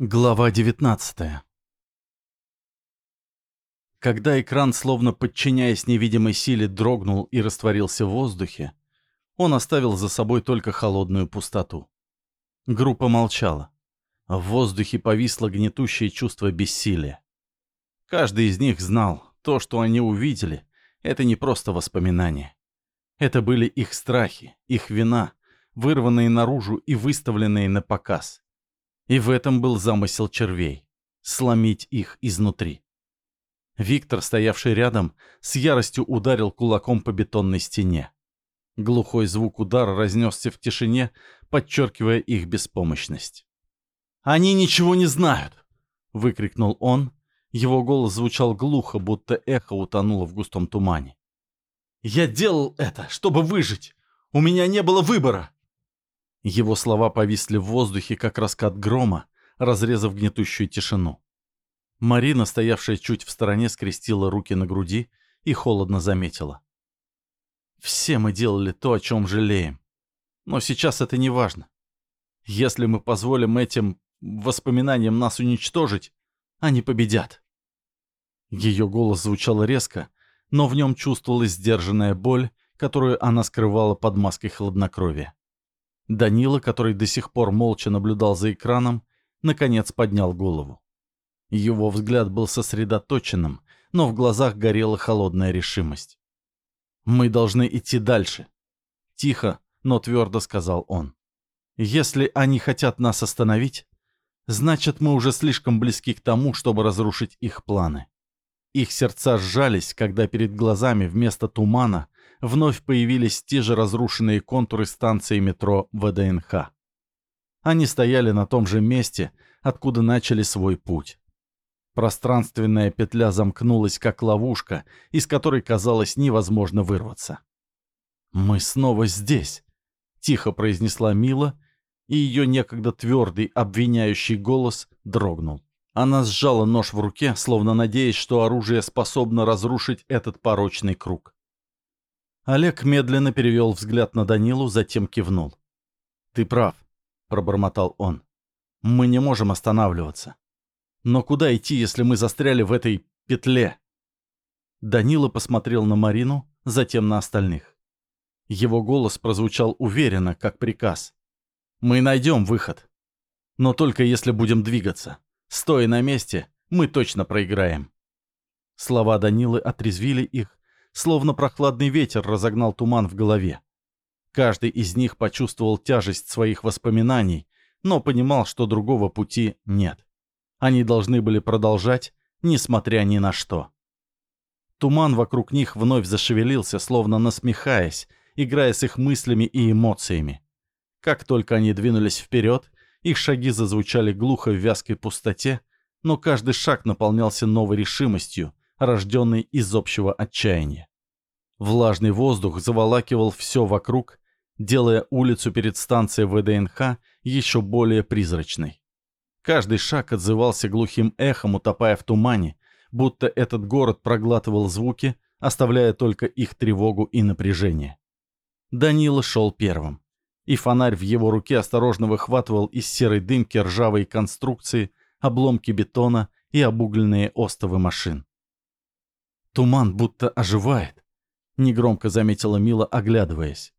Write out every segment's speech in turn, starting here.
Глава 19 Когда экран, словно подчиняясь невидимой силе, дрогнул и растворился в воздухе, он оставил за собой только холодную пустоту. Группа молчала. В воздухе повисло гнетущее чувство бессилия. Каждый из них знал, то, что они увидели, это не просто воспоминания. Это были их страхи, их вина, вырванные наружу и выставленные на показ. И в этом был замысел червей — сломить их изнутри. Виктор, стоявший рядом, с яростью ударил кулаком по бетонной стене. Глухой звук удара разнесся в тишине, подчеркивая их беспомощность. «Они ничего не знают!» — выкрикнул он. Его голос звучал глухо, будто эхо утонуло в густом тумане. «Я делал это, чтобы выжить! У меня не было выбора!» Его слова повисли в воздухе, как раскат грома, разрезав гнетущую тишину. Марина, стоявшая чуть в стороне, скрестила руки на груди и холодно заметила. «Все мы делали то, о чем жалеем. Но сейчас это не важно. Если мы позволим этим воспоминаниям нас уничтожить, они победят». Ее голос звучал резко, но в нем чувствовалась сдержанная боль, которую она скрывала под маской хладнокровия. Данила, который до сих пор молча наблюдал за экраном, наконец поднял голову. Его взгляд был сосредоточенным, но в глазах горела холодная решимость. «Мы должны идти дальше», — тихо, но твердо сказал он. «Если они хотят нас остановить, значит, мы уже слишком близки к тому, чтобы разрушить их планы». Их сердца сжались, когда перед глазами вместо тумана вновь появились те же разрушенные контуры станции метро ВДНХ. Они стояли на том же месте, откуда начали свой путь. Пространственная петля замкнулась, как ловушка, из которой казалось невозможно вырваться. «Мы снова здесь», — тихо произнесла Мила, и ее некогда твердый, обвиняющий голос дрогнул. Она сжала нож в руке, словно надеясь, что оружие способно разрушить этот порочный круг. Олег медленно перевел взгляд на Данилу, затем кивнул. «Ты прав», — пробормотал он. «Мы не можем останавливаться. Но куда идти, если мы застряли в этой петле?» Данила посмотрел на Марину, затем на остальных. Его голос прозвучал уверенно, как приказ. «Мы найдем выход. Но только если будем двигаться. Стоя на месте, мы точно проиграем». Слова Данилы отрезвили их, словно прохладный ветер разогнал туман в голове. Каждый из них почувствовал тяжесть своих воспоминаний, но понимал, что другого пути нет. Они должны были продолжать, несмотря ни на что. Туман вокруг них вновь зашевелился, словно насмехаясь, играя с их мыслями и эмоциями. Как только они двинулись вперед, их шаги зазвучали глухо в вязкой пустоте, но каждый шаг наполнялся новой решимостью, рожденный из общего отчаяния. Влажный воздух заволакивал все вокруг, делая улицу перед станцией ВДНХ еще более призрачной. Каждый шаг отзывался глухим эхом, утопая в тумане, будто этот город проглатывал звуки, оставляя только их тревогу и напряжение. Данила шел первым, и фонарь в его руке осторожно выхватывал из серой дымки ржавые конструкции, обломки бетона и обугленные остовы машин. Туман будто оживает, негромко заметила Мила, оглядываясь.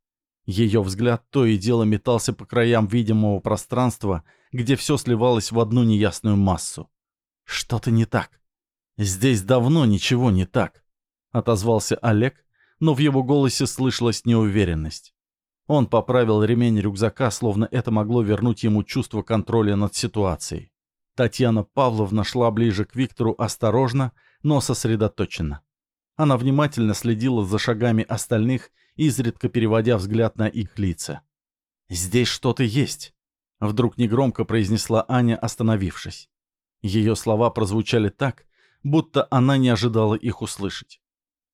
Ее взгляд то и дело метался по краям видимого пространства, где все сливалось в одну неясную массу. Что-то не так. Здесь давно ничего не так, отозвался Олег, но в его голосе слышалась неуверенность. Он поправил ремень рюкзака, словно это могло вернуть ему чувство контроля над ситуацией. Татьяна Павловна шла ближе к Виктору осторожно, но сосредоточенно. Она внимательно следила за шагами остальных, изредка переводя взгляд на их лица. «Здесь что-то есть», — вдруг негромко произнесла Аня, остановившись. Ее слова прозвучали так, будто она не ожидала их услышать.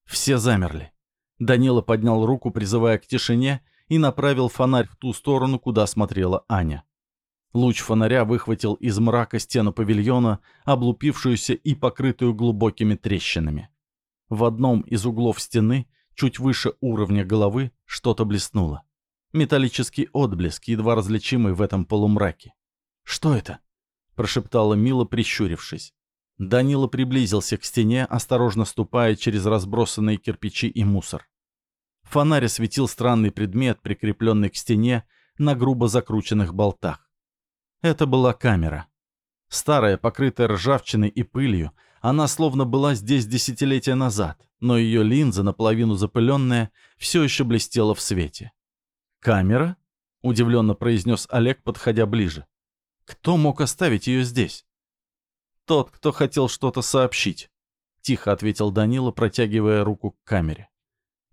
Все замерли. Данила поднял руку, призывая к тишине, и направил фонарь в ту сторону, куда смотрела Аня. Луч фонаря выхватил из мрака стену павильона, облупившуюся и покрытую глубокими трещинами. В одном из углов стены, чуть выше уровня головы, что-то блеснуло. Металлический отблеск, едва различимый в этом полумраке. «Что это?» — прошептала Мила, прищурившись. Данила приблизился к стене, осторожно ступая через разбросанные кирпичи и мусор. Фонарь осветил странный предмет, прикрепленный к стене на грубо закрученных болтах. Это была камера. Старая, покрытая ржавчиной и пылью, она словно была здесь десятилетия назад, но ее линза, наполовину запыленная, все еще блестела в свете. «Камера?» — удивленно произнес Олег, подходя ближе. «Кто мог оставить ее здесь?» «Тот, кто хотел что-то сообщить», — тихо ответил Данила, протягивая руку к камере.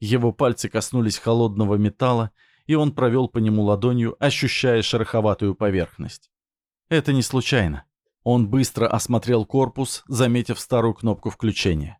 Его пальцы коснулись холодного металла, и он провел по нему ладонью, ощущая шероховатую поверхность. Это не случайно. Он быстро осмотрел корпус, заметив старую кнопку включения.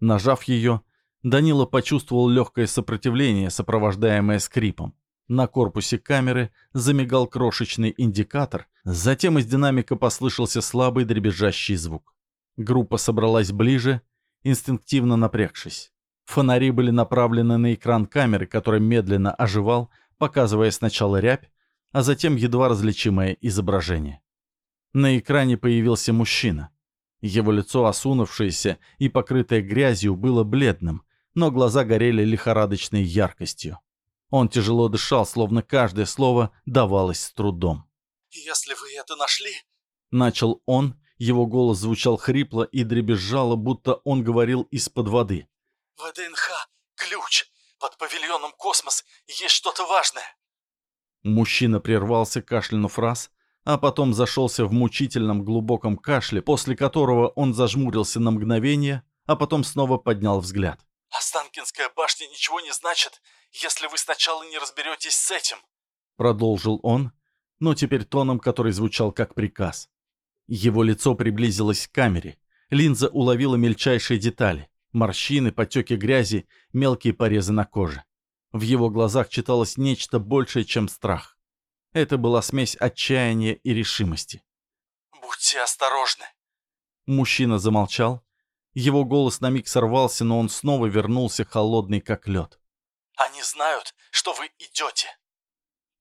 Нажав ее, Данила почувствовал легкое сопротивление, сопровождаемое скрипом. На корпусе камеры замигал крошечный индикатор, затем из динамика послышался слабый дребезжащий звук. Группа собралась ближе, инстинктивно напрягшись. Фонари были направлены на экран камеры, который медленно оживал, показывая сначала рябь, а затем едва различимое изображение. На экране появился мужчина. Его лицо, осунувшееся и покрытое грязью, было бледным, но глаза горели лихорадочной яркостью. Он тяжело дышал, словно каждое слово давалось с трудом. «Если вы это нашли...» Начал он, его голос звучал хрипло и дребезжало, будто он говорил из-под воды. «ВДНХ, ключ! Под павильоном «Космос» есть что-то важное!» Мужчина прервался, кашлянув раз, а потом зашелся в мучительном глубоком кашле, после которого он зажмурился на мгновение, а потом снова поднял взгляд. «Останкинская башня ничего не значит, если вы сначала не разберетесь с этим», — продолжил он, но теперь тоном, который звучал как приказ. Его лицо приблизилось к камере. Линза уловила мельчайшие детали. Морщины, потеки грязи, мелкие порезы на коже. В его глазах читалось нечто большее, чем страх. Это была смесь отчаяния и решимости. «Будьте осторожны!» Мужчина замолчал. Его голос на миг сорвался, но он снова вернулся холодный, как лед. «Они знают, что вы идете!»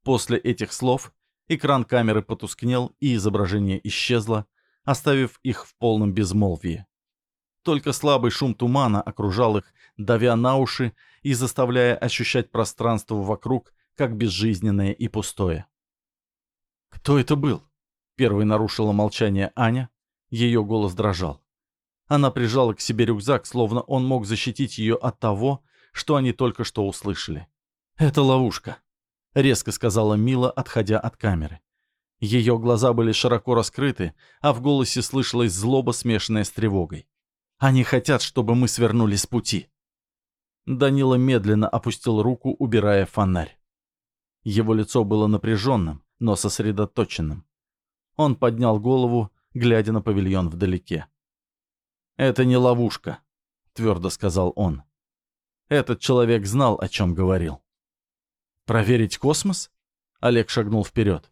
После этих слов экран камеры потускнел, и изображение исчезло, оставив их в полном безмолвии. Только слабый шум тумана окружал их, давя на уши и заставляя ощущать пространство вокруг, как безжизненное и пустое. «Кто это был?» Первой нарушила молчание Аня. Ее голос дрожал. Она прижала к себе рюкзак, словно он мог защитить ее от того, что они только что услышали. «Это ловушка», — резко сказала Мила, отходя от камеры. Ее глаза были широко раскрыты, а в голосе слышалась злоба, смешанная с тревогой. «Они хотят, чтобы мы свернули с пути». Данила медленно опустил руку, убирая фонарь. Его лицо было напряженным, но сосредоточенным. Он поднял голову, глядя на павильон вдалеке. «Это не ловушка», — твердо сказал он. Этот человек знал, о чем говорил. «Проверить космос?» Олег шагнул вперед.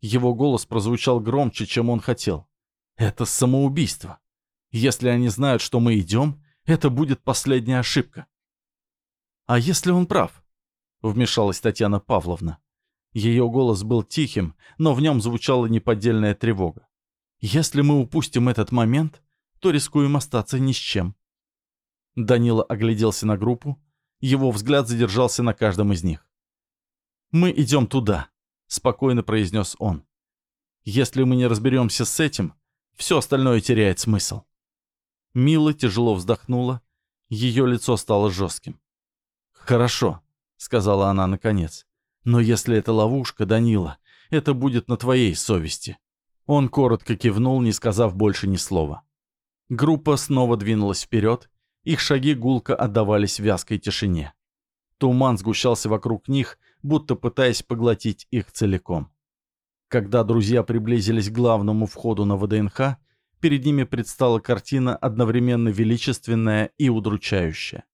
Его голос прозвучал громче, чем он хотел. «Это самоубийство. Если они знают, что мы идем, это будет последняя ошибка». «А если он прав?» — вмешалась Татьяна Павловна. Ее голос был тихим, но в нем звучала неподдельная тревога. «Если мы упустим этот момент, то рискуем остаться ни с чем». Данила огляделся на группу. Его взгляд задержался на каждом из них. «Мы идем туда», — спокойно произнес он. «Если мы не разберемся с этим, все остальное теряет смысл». Мила тяжело вздохнула. Ее лицо стало жестким. «Хорошо», — сказала она наконец. Но если это ловушка, Данила, это будет на твоей совести». Он коротко кивнул, не сказав больше ни слова. Группа снова двинулась вперед, их шаги гулко отдавались в вязкой тишине. Туман сгущался вокруг них, будто пытаясь поглотить их целиком. Когда друзья приблизились к главному входу на ВДНХ, перед ними предстала картина одновременно величественная и удручающая.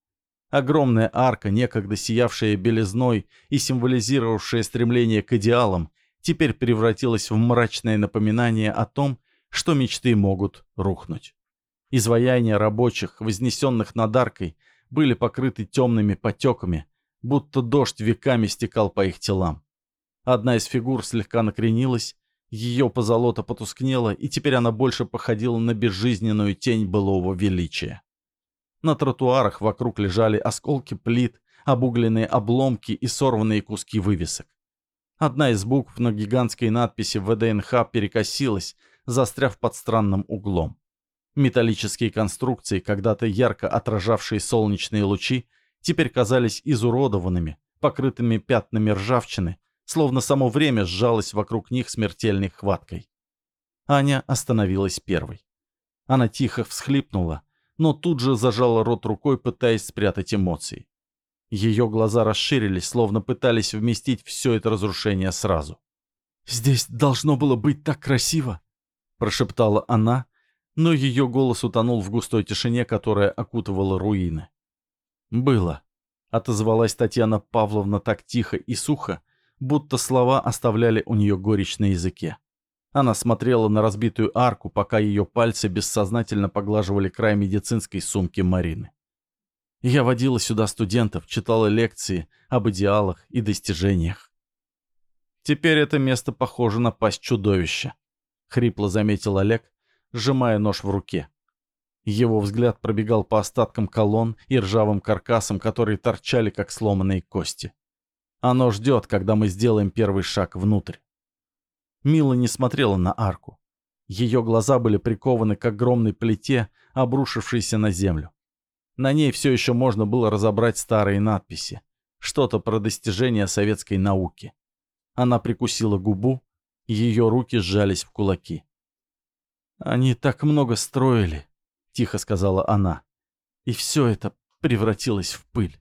Огромная арка, некогда сиявшая белизной и символизировавшая стремление к идеалам, теперь превратилась в мрачное напоминание о том, что мечты могут рухнуть. Изваяния рабочих, вознесенных над аркой, были покрыты темными потеками, будто дождь веками стекал по их телам. Одна из фигур слегка накренилась, Ее позолота потускнела, и теперь она больше походила на безжизненную тень былого величия. На тротуарах вокруг лежали осколки плит, обугленные обломки и сорванные куски вывесок. Одна из букв на гигантской надписи ВДНХ перекосилась, застряв под странным углом. Металлические конструкции, когда-то ярко отражавшие солнечные лучи, теперь казались изуродованными, покрытыми пятнами ржавчины, словно само время сжалось вокруг них смертельной хваткой. Аня остановилась первой. Она тихо всхлипнула, но тут же зажала рот рукой, пытаясь спрятать эмоции. Ее глаза расширились, словно пытались вместить все это разрушение сразу. «Здесь должно было быть так красиво!» — прошептала она, но ее голос утонул в густой тишине, которая окутывала руины. «Было», — отозвалась Татьяна Павловна так тихо и сухо, будто слова оставляли у нее горечь на языке. Она смотрела на разбитую арку, пока ее пальцы бессознательно поглаживали край медицинской сумки Марины. Я водила сюда студентов, читала лекции об идеалах и достижениях. Теперь это место похоже на пасть чудовища, — хрипло заметил Олег, сжимая нож в руке. Его взгляд пробегал по остаткам колонн и ржавым каркасам, которые торчали, как сломанные кости. Оно ждет, когда мы сделаем первый шаг внутрь. Мила не смотрела на арку. Ее глаза были прикованы к огромной плите, обрушившейся на землю. На ней все еще можно было разобрать старые надписи. Что-то про достижения советской науки. Она прикусила губу, ее руки сжались в кулаки. «Они так много строили», — тихо сказала она. «И все это превратилось в пыль».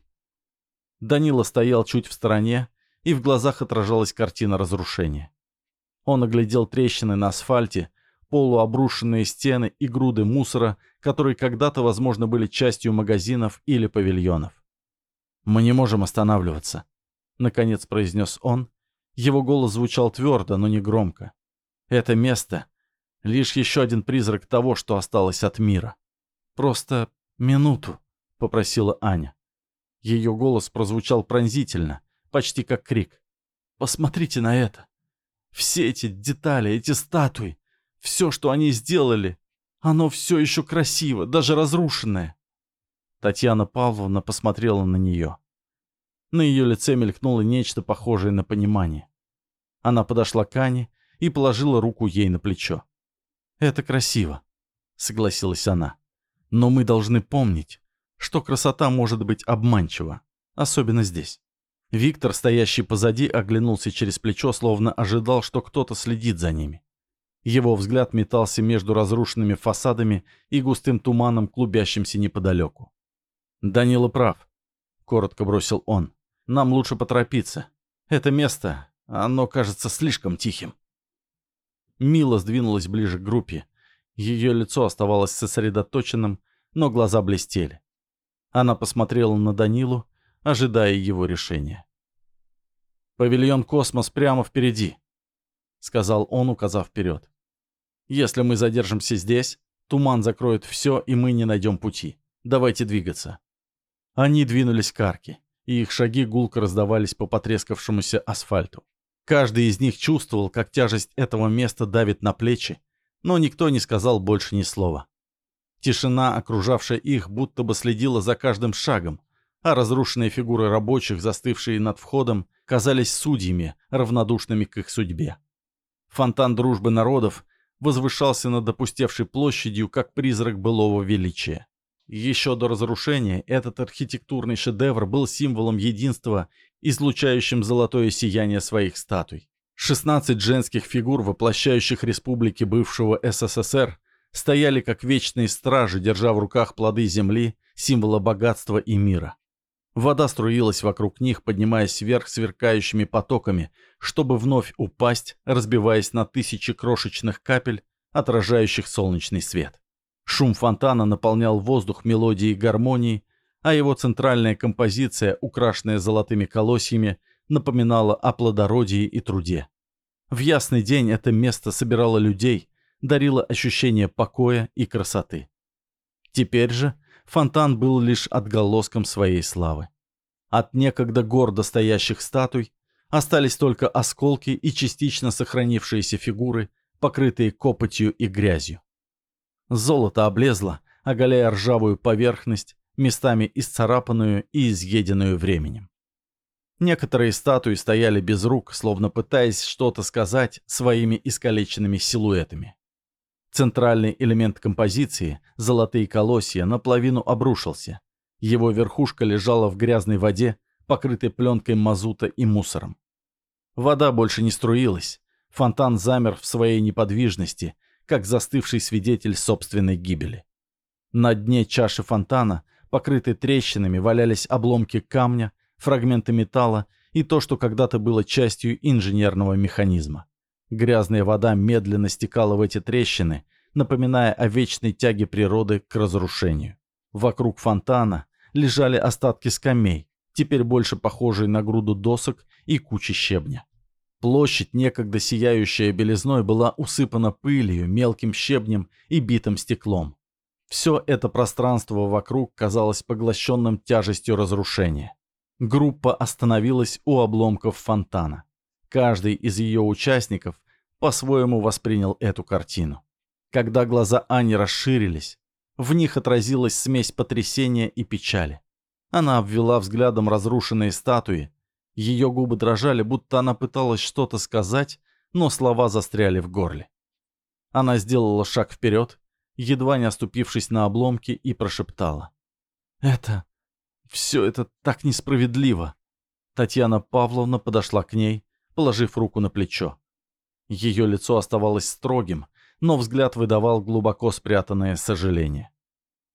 Данила стоял чуть в стороне, и в глазах отражалась картина разрушения. Он оглядел трещины на асфальте, полуобрушенные стены и груды мусора, которые когда-то, возможно, были частью магазинов или павильонов. «Мы не можем останавливаться», — наконец произнес он. Его голос звучал твердо, но не громко. «Это место Лишь еще один призрак того, что осталось от мира. «Просто минуту», — попросила Аня. Ее голос прозвучал пронзительно, почти как крик. «Посмотрите на это! Все эти детали, эти статуи, все, что они сделали, оно все еще красиво, даже разрушенное». Татьяна Павловна посмотрела на нее. На ее лице мелькнуло нечто похожее на понимание. Она подошла к Ане и положила руку ей на плечо. «Это красиво», — согласилась она. «Но мы должны помнить, что красота может быть обманчива, особенно здесь». Виктор, стоящий позади, оглянулся через плечо, словно ожидал, что кто-то следит за ними. Его взгляд метался между разрушенными фасадами и густым туманом, клубящимся неподалеку. «Данила прав», — коротко бросил он. «Нам лучше поторопиться. Это место, оно кажется слишком тихим». Мила сдвинулась ближе к группе. Ее лицо оставалось сосредоточенным, но глаза блестели. Она посмотрела на Данилу, ожидая его решения. «Павильон «Космос» прямо впереди», — сказал он, указав вперед. «Если мы задержимся здесь, туман закроет все, и мы не найдем пути. Давайте двигаться». Они двинулись к арке, и их шаги гулко раздавались по потрескавшемуся асфальту. Каждый из них чувствовал, как тяжесть этого места давит на плечи, но никто не сказал больше ни слова. Тишина, окружавшая их, будто бы следила за каждым шагом, а разрушенные фигуры рабочих, застывшие над входом, казались судьями, равнодушными к их судьбе. Фонтан дружбы народов возвышался над опустевшей площадью, как призрак былого величия. Еще до разрушения этот архитектурный шедевр был символом единства излучающим золотое сияние своих статуй. 16 женских фигур, воплощающих республики бывшего СССР, стояли как вечные стражи, держа в руках плоды земли, символа богатства и мира. Вода струилась вокруг них, поднимаясь вверх сверкающими потоками, чтобы вновь упасть, разбиваясь на тысячи крошечных капель, отражающих солнечный свет. Шум фонтана наполнял воздух мелодией гармонии, а его центральная композиция, украшенная золотыми колосьями, напоминала о плодородии и труде. В ясный день это место собирало людей, дарило ощущение покоя и красоты. Теперь же фонтан был лишь отголоском своей славы. От некогда гордо стоящих статуй Остались только осколки и частично сохранившиеся фигуры, покрытые копотью и грязью. Золото облезло, оголяя ржавую поверхность, местами исцарапанную и изъеденную временем. Некоторые статуи стояли без рук, словно пытаясь что-то сказать своими искалеченными силуэтами. Центральный элемент композиции, золотые колосья, наполовину обрушился. Его верхушка лежала в грязной воде, покрытой пленкой мазута и мусором. Вода больше не струилась. Фонтан замер в своей неподвижности, как застывший свидетель собственной гибели. На дне чаши фонтана, покрытой трещинами, валялись обломки камня, фрагменты металла и то, что когда-то было частью инженерного механизма. Грязная вода медленно стекала в эти трещины, напоминая о вечной тяге природы к разрушению. Вокруг фонтана лежали остатки скамей, теперь больше похожие на груду досок и кучи щебня. Площадь, некогда сияющая белизной, была усыпана пылью, мелким щебнем и битым стеклом. Все это пространство вокруг казалось поглощенным тяжестью разрушения. Группа остановилась у обломков фонтана. Каждый из ее участников по-своему воспринял эту картину. Когда глаза Ани расширились, в них отразилась смесь потрясения и печали. Она обвела взглядом разрушенные статуи. Ее губы дрожали, будто она пыталась что-то сказать, но слова застряли в горле. Она сделала шаг вперед, едва не оступившись на обломки, и прошептала. «Это... все это так несправедливо!» Татьяна Павловна подошла к ней, положив руку на плечо. Ее лицо оставалось строгим, но взгляд выдавал глубоко спрятанное сожаление.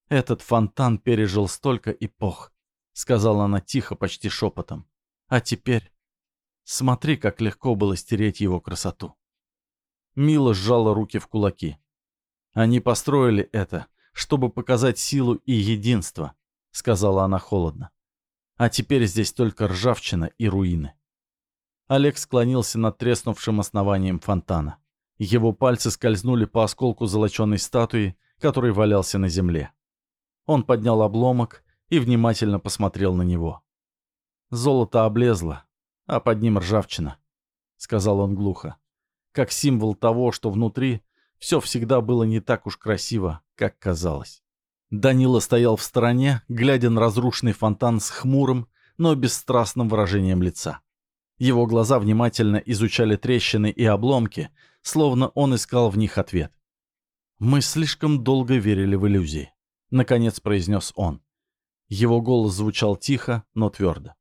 «Этот фонтан пережил столько эпох», — сказала она тихо, почти шепотом. «А теперь смотри, как легко было стереть его красоту». Мила сжала руки в кулаки. Они построили это, чтобы показать силу и единство, сказала она холодно. А теперь здесь только ржавчина и руины. Олег склонился над треснувшим основанием фонтана. Его пальцы скользнули по осколку золоченой статуи, который валялся на земле. Он поднял обломок и внимательно посмотрел на него. «Золото облезло, а под ним ржавчина», — сказал он глухо, как символ того, что внутри все всегда было не так уж красиво, как казалось. Данила стоял в стороне, глядя на разрушенный фонтан с хмурым, но бесстрастным выражением лица. Его глаза внимательно изучали трещины и обломки, словно он искал в них ответ. «Мы слишком долго верили в иллюзии», — наконец произнес он. Его голос звучал тихо, но твердо.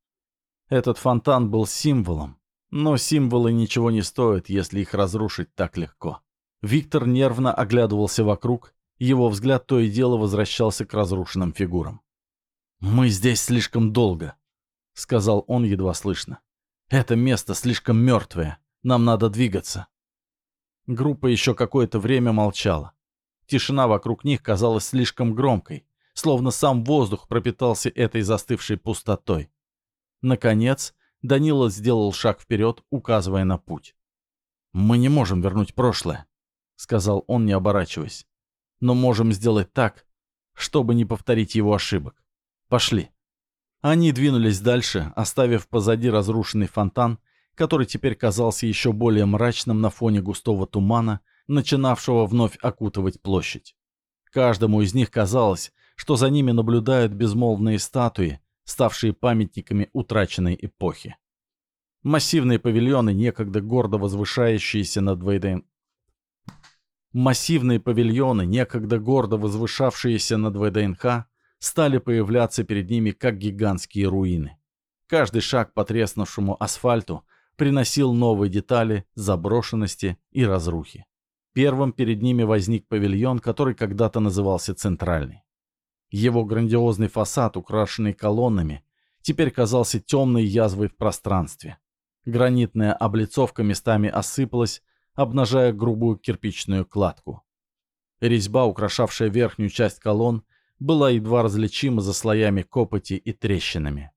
Этот фонтан был символом, но символы ничего не стоят, если их разрушить так легко. Виктор нервно оглядывался вокруг, его взгляд то и дело возвращался к разрушенным фигурам. «Мы здесь слишком долго», — сказал он едва слышно. Это место слишком мертвое. Нам надо двигаться. Группа еще какое-то время молчала. Тишина вокруг них казалась слишком громкой, словно сам воздух пропитался этой застывшей пустотой. Наконец, Данила сделал шаг вперед, указывая на путь. «Мы не можем вернуть прошлое», — сказал он, не оборачиваясь. «Но можем сделать так, чтобы не повторить его ошибок. Пошли». Они двинулись дальше, оставив позади разрушенный фонтан, который теперь казался еще более мрачным на фоне густого тумана, начинавшего вновь окутывать площадь. Каждому из них казалось, что за ними наблюдают безмолвные статуи, ставшие памятниками утраченной эпохи. Массивные павильоны, некогда гордо возвышающиеся над Вейден... Массивные павильоны, некогда гордо возвышавшиеся над ВДНХ, стали появляться перед ними как гигантские руины. Каждый шаг по треснувшему асфальту приносил новые детали заброшенности и разрухи. Первым перед ними возник павильон, который когда-то назывался «Центральный». Его грандиозный фасад, украшенный колоннами, теперь казался темной язвой в пространстве. Гранитная облицовка местами осыпалась, обнажая грубую кирпичную кладку. Резьба, украшавшая верхнюю часть колонн, была едва различима за слоями копоти и трещинами.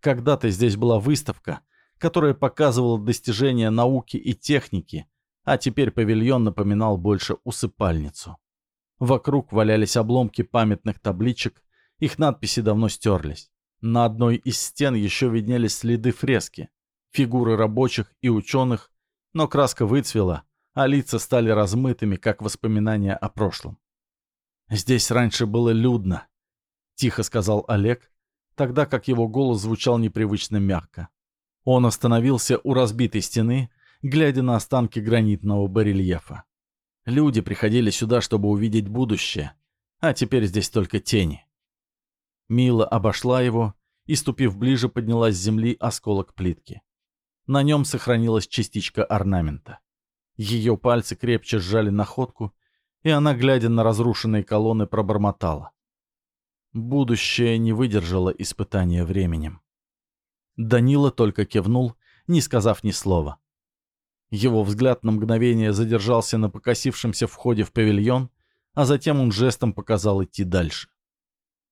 Когда-то здесь была выставка, которая показывала достижения науки и техники, а теперь павильон напоминал больше усыпальницу. Вокруг валялись обломки памятных табличек, их надписи давно стерлись. На одной из стен еще виднелись следы фрески. фигуры рабочих и ученых, но краска выцвела, а лица стали размытыми, как воспоминания о прошлом. «Здесь раньше было людно», — тихо сказал Олег, тогда как его голос звучал непривычно мягко. Он остановился у разбитой стены, глядя на останки гранитного барельефа. Люди приходили сюда, чтобы увидеть будущее, а теперь здесь только тени. Мила обошла его и, ступив ближе, подняла с земли осколок плитки. На нем сохранилась частичка орнамента. Ее пальцы крепче сжали находку, и она, глядя на разрушенные колонны, пробормотала. Будущее не выдержало испытания временем. Данила только кивнул, не сказав ни слова. Его взгляд на мгновение задержался на покосившемся входе в павильон, а затем он жестом показал идти дальше.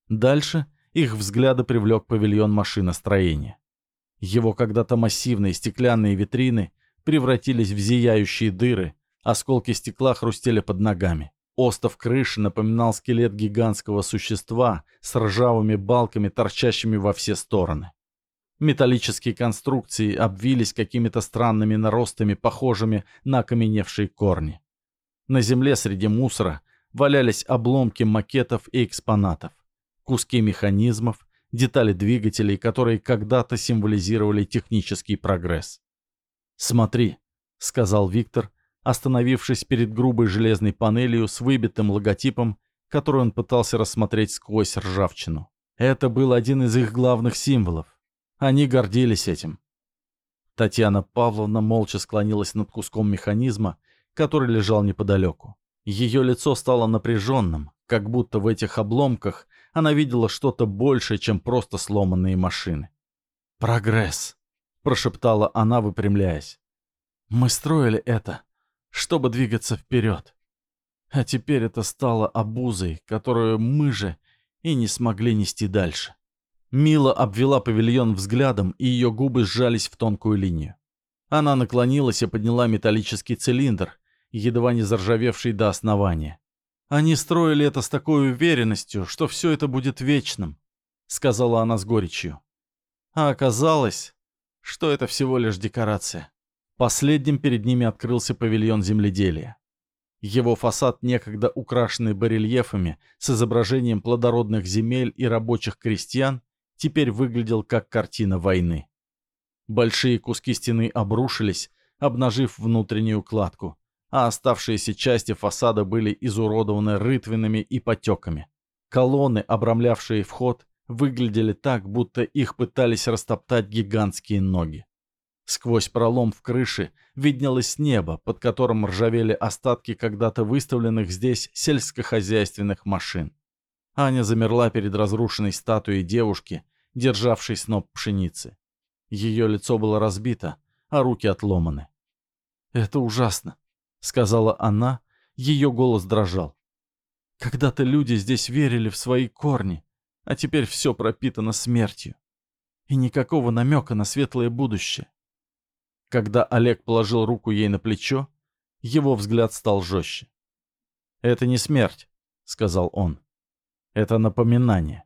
Дальше их взгляды привлек павильон машиностроения. Его когда-то массивные стеклянные витрины превратились в зияющие дыры, осколки стекла хрустели под ногами. Остов крыши напоминал скелет гигантского существа с ржавыми балками, торчащими во все стороны. Металлические конструкции обвились какими-то странными наростами, похожими на окаменевшие корни. На земле среди мусора валялись обломки макетов и экспонатов, куски механизмов, детали двигателей, которые когда-то символизировали технический прогресс. «Смотри», — сказал Виктор, остановившись перед грубой железной панелью с выбитым логотипом, который он пытался рассмотреть сквозь ржавчину. Это был один из их главных символов. Они гордились этим. Татьяна Павловна молча склонилась над куском механизма, который лежал неподалеку. Ее лицо стало напряженным, как будто в этих обломках она видела что-то большее, чем просто сломанные машины. «Прогресс», прошептала она, выпрямляясь. «Мы строили это, чтобы двигаться вперед. А теперь это стало обузой, которую мы же и не смогли нести дальше». Мила обвела павильон взглядом, и ее губы сжались в тонкую линию. Она наклонилась и подняла металлический цилиндр, едва не заржавевший до основания. «Они строили это с такой уверенностью, что все это будет вечным», — сказала она с горечью. А оказалось, что это всего лишь декорация. Последним перед ними открылся павильон земледелия. Его фасад, некогда украшенный барельефами с изображением плодородных земель и рабочих крестьян, теперь выглядел как картина войны. Большие куски стены обрушились, обнажив внутреннюю кладку, а оставшиеся части фасада были изуродованы рытвинами и потеками. Колонны, обрамлявшие вход, выглядели так, будто их пытались растоптать гигантские ноги. Сквозь пролом в крыше виднелось небо, под которым ржавели остатки когда-то выставленных здесь сельскохозяйственных машин. Аня замерла перед разрушенной статуей девушки, державшей сноп пшеницы. Ее лицо было разбито, а руки отломаны. «Это ужасно», — сказала она, ее голос дрожал. «Когда-то люди здесь верили в свои корни, а теперь все пропитано смертью. И никакого намека на светлое будущее. Когда Олег положил руку ей на плечо, его взгляд стал жестче. «Это не смерть», — сказал он. «Это напоминание.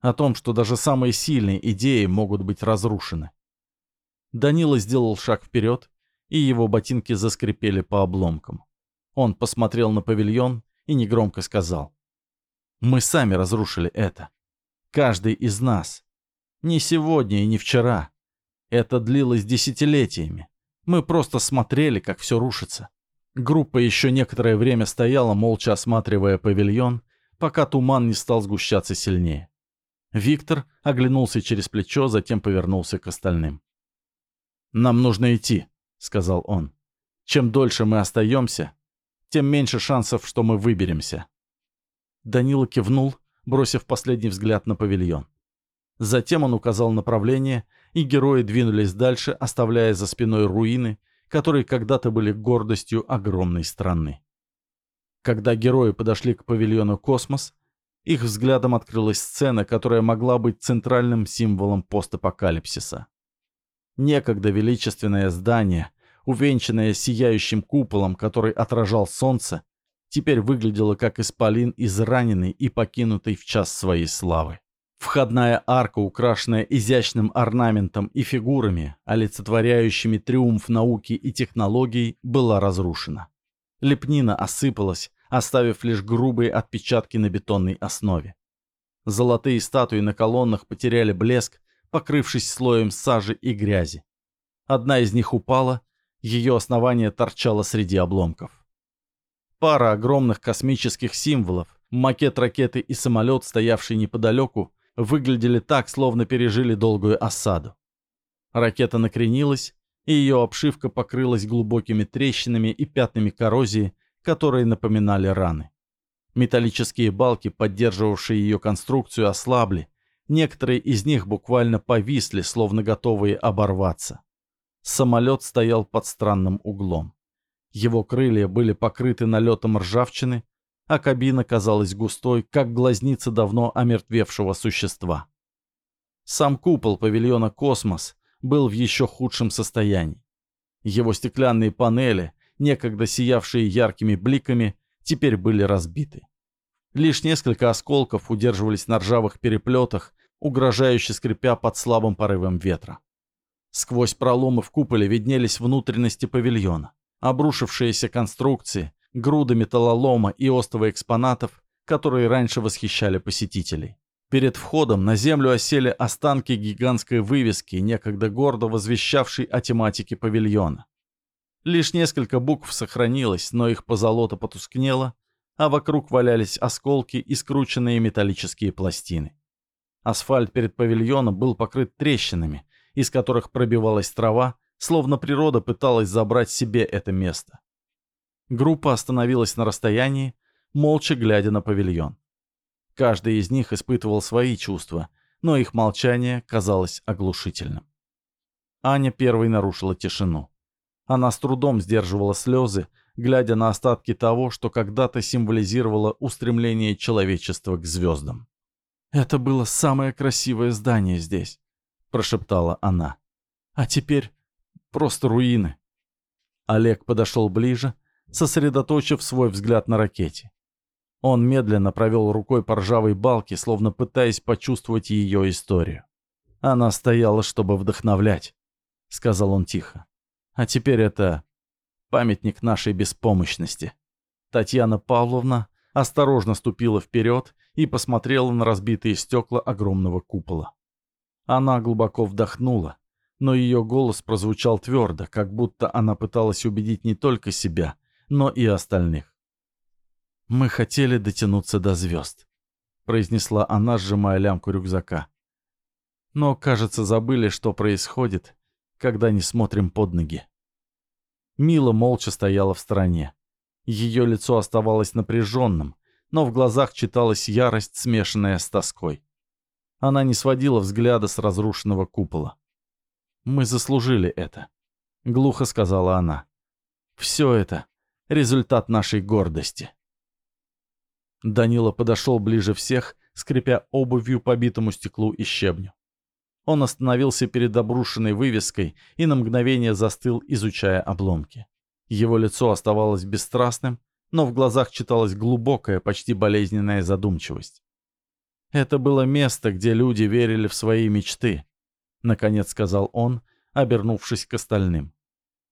О том, что даже самые сильные идеи могут быть разрушены». Данила сделал шаг вперед, и его ботинки заскрипели по обломкам. Он посмотрел на павильон и негромко сказал. «Мы сами разрушили это. Каждый из нас. Не сегодня и не вчера. Это длилось десятилетиями. Мы просто смотрели, как все рушится. Группа еще некоторое время стояла, молча осматривая павильон, пока туман не стал сгущаться сильнее. Виктор оглянулся через плечо, затем повернулся к остальным. «Нам нужно идти», — сказал он. «Чем дольше мы остаемся, тем меньше шансов, что мы выберемся». Данила кивнул, бросив последний взгляд на павильон. Затем он указал направление, и герои двинулись дальше, оставляя за спиной руины, которые когда-то были гордостью огромной страны. Когда герои подошли к павильону «Космос», их взглядом открылась сцена, которая могла быть центральным символом постапокалипсиса. Некогда величественное здание, увенчанное сияющим куполом, который отражал солнце, теперь выглядело как исполин израненный и покинутый в час своей славы. Входная арка, украшенная изящным орнаментом и фигурами, олицетворяющими триумф науки и технологий, была разрушена. Лепнина осыпалась, оставив лишь грубые отпечатки на бетонной основе. Золотые статуи на колоннах потеряли блеск, покрывшись слоем сажи и грязи. Одна из них упала, ее основание торчало среди обломков. Пара огромных космических символов, макет ракеты и самолет, стоявший неподалеку, выглядели так, словно пережили долгую осаду. Ракета накренилась, и ее обшивка покрылась глубокими трещинами и пятнами коррозии, которые напоминали раны. Металлические балки, поддерживавшие ее конструкцию, ослабли, некоторые из них буквально повисли, словно готовые оборваться. Самолет стоял под странным углом. Его крылья были покрыты налетом ржавчины, а кабина казалась густой, как глазница давно омертвевшего существа. Сам купол павильона «Космос» был в еще худшем состоянии. Его стеклянные панели, некогда сиявшие яркими бликами, теперь были разбиты. Лишь несколько осколков удерживались на ржавых переплетах, угрожающе скрипя под слабым порывом ветра. Сквозь проломы в куполе виднелись внутренности павильона, обрушившиеся конструкции, груды металлолома и остова экспонатов, которые раньше восхищали посетителей. Перед входом на землю осели останки гигантской вывески, некогда гордо возвещавшей о тематике павильона. Лишь несколько букв сохранилось, но их позолота потускнело, а вокруг валялись осколки и скрученные металлические пластины. Асфальт перед павильоном был покрыт трещинами, из которых пробивалась трава, словно природа пыталась забрать себе это место. Группа остановилась на расстоянии, молча глядя на павильон. Каждый из них испытывал свои чувства, но их молчание казалось оглушительным. Аня первой нарушила тишину. Она с трудом сдерживала слезы, глядя на остатки того, что когда-то символизировало устремление человечества к звездам. «Это было самое красивое здание здесь», — прошептала она. «А теперь просто руины». Олег подошел ближе, сосредоточив свой взгляд на ракете. Он медленно провел рукой по ржавой балке, словно пытаясь почувствовать ее историю. «Она стояла, чтобы вдохновлять», — сказал он тихо. «А теперь это памятник нашей беспомощности». Татьяна Павловна осторожно ступила вперед и посмотрела на разбитые стекла огромного купола. Она глубоко вдохнула, но ее голос прозвучал твердо, как будто она пыталась убедить не только себя, но и остальных. «Мы хотели дотянуться до звезд», — произнесла она, сжимая лямку рюкзака. «Но, кажется, забыли, что происходит, когда не смотрим под ноги». Мила молча стояла в стороне. Ее лицо оставалось напряженным, но в глазах читалась ярость, смешанная с тоской. Она не сводила взгляда с разрушенного купола. «Мы заслужили это», — глухо сказала она. «Все это результат нашей гордости. Данила подошел ближе всех, скрипя обувью по битому стеклу и щебню. Он остановился перед обрушенной вывеской и на мгновение застыл, изучая обломки. Его лицо оставалось бесстрастным, но в глазах читалась глубокая, почти болезненная задумчивость. «Это было место, где люди верили в свои мечты», — наконец сказал он, обернувшись к остальным.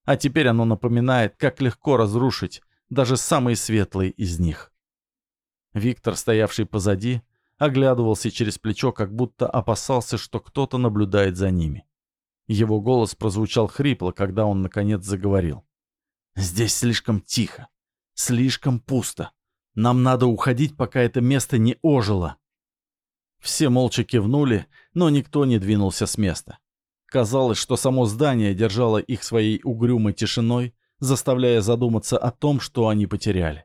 А теперь оно напоминает, как легко разрушить даже самые светлые из них. Виктор, стоявший позади, оглядывался через плечо, как будто опасался, что кто-то наблюдает за ними. Его голос прозвучал хрипло, когда он, наконец, заговорил. «Здесь слишком тихо, слишком пусто. Нам надо уходить, пока это место не ожило». Все молча кивнули, но никто не двинулся с места. Казалось, что само здание держало их своей угрюмой тишиной, заставляя задуматься о том, что они потеряли.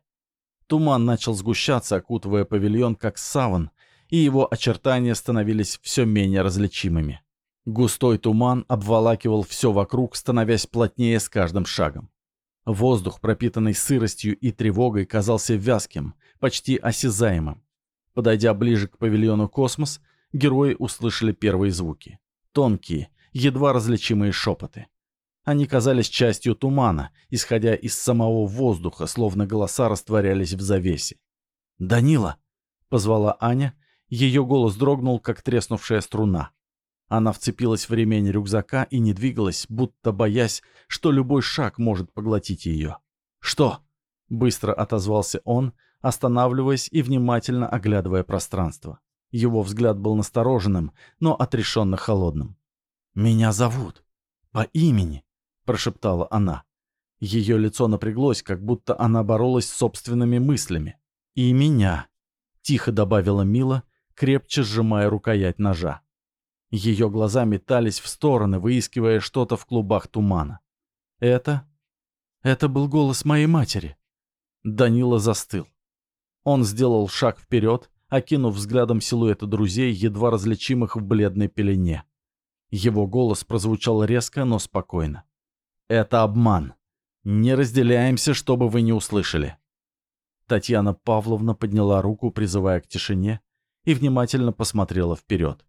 Туман начал сгущаться, окутывая павильон как саван, и его очертания становились все менее различимыми. Густой туман обволакивал все вокруг, становясь плотнее с каждым шагом. Воздух, пропитанный сыростью и тревогой, казался вязким, почти осязаемым. Подойдя ближе к павильону «Космос», герои услышали первые звуки. Тонкие, едва различимые шепоты. Они казались частью тумана, исходя из самого воздуха, словно голоса растворялись в завесе. «Данила!» — позвала Аня, Ее голос дрогнул, как треснувшая струна. Она вцепилась в ремень рюкзака и не двигалась, будто боясь, что любой шаг может поглотить ее. «Что?» — быстро отозвался он, останавливаясь и внимательно оглядывая пространство. Его взгляд был настороженным, но отрешенно холодным. «Меня зовут. По имени», — прошептала она. Ее лицо напряглось, как будто она боролась с собственными мыслями. «И меня», — тихо добавила Мила, крепче сжимая рукоять ножа. Ее глаза метались в стороны, выискивая что-то в клубах тумана. «Это? Это был голос моей матери». Данила застыл. Он сделал шаг вперед, окинув взглядом силуэты друзей, едва различимых в бледной пелене. Его голос прозвучал резко, но спокойно. «Это обман. Не разделяемся, чтобы вы не услышали». Татьяна Павловна подняла руку, призывая к тишине, и внимательно посмотрела вперед.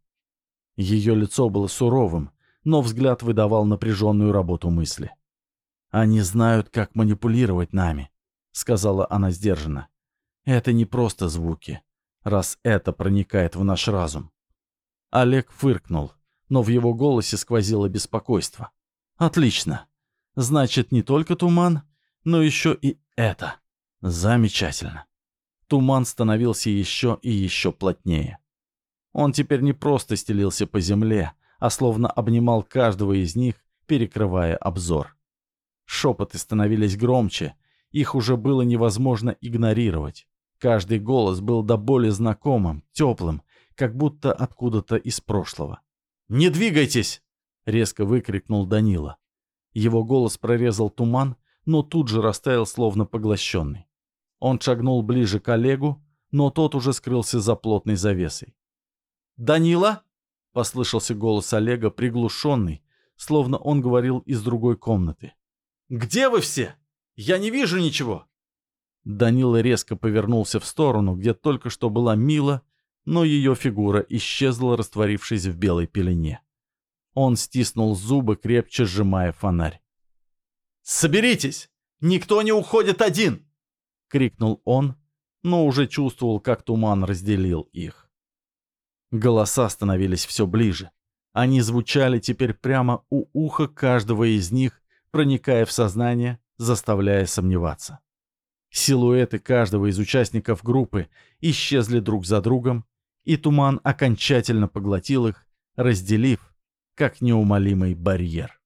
Ее лицо было суровым, но взгляд выдавал напряженную работу мысли. «Они знают, как манипулировать нами», — сказала она сдержанно. «Это не просто звуки, раз это проникает в наш разум». Олег фыркнул, но в его голосе сквозило беспокойство. «Отлично. Значит, не только туман, но еще и это. Замечательно». Туман становился еще и еще плотнее. Он теперь не просто стелился по земле, а словно обнимал каждого из них, перекрывая обзор. Шепоты становились громче, их уже было невозможно игнорировать. Каждый голос был до боли знакомым, теплым, как будто откуда-то из прошлого. «Не двигайтесь!» — резко выкрикнул Данила. Его голос прорезал туман, но тут же растаял, словно поглощенный. Он шагнул ближе к Олегу, но тот уже скрылся за плотной завесой. «Данила?» — послышался голос Олега, приглушенный, словно он говорил из другой комнаты. «Где вы все? Я не вижу ничего!» Данила резко повернулся в сторону, где только что была Мила, но ее фигура исчезла, растворившись в белой пелене. Он стиснул зубы, крепче сжимая фонарь. «Соберитесь! Никто не уходит один!» крикнул он, но уже чувствовал, как туман разделил их. Голоса становились все ближе. Они звучали теперь прямо у уха каждого из них, проникая в сознание, заставляя сомневаться. Силуэты каждого из участников группы исчезли друг за другом, и туман окончательно поглотил их, разделив, как неумолимый барьер.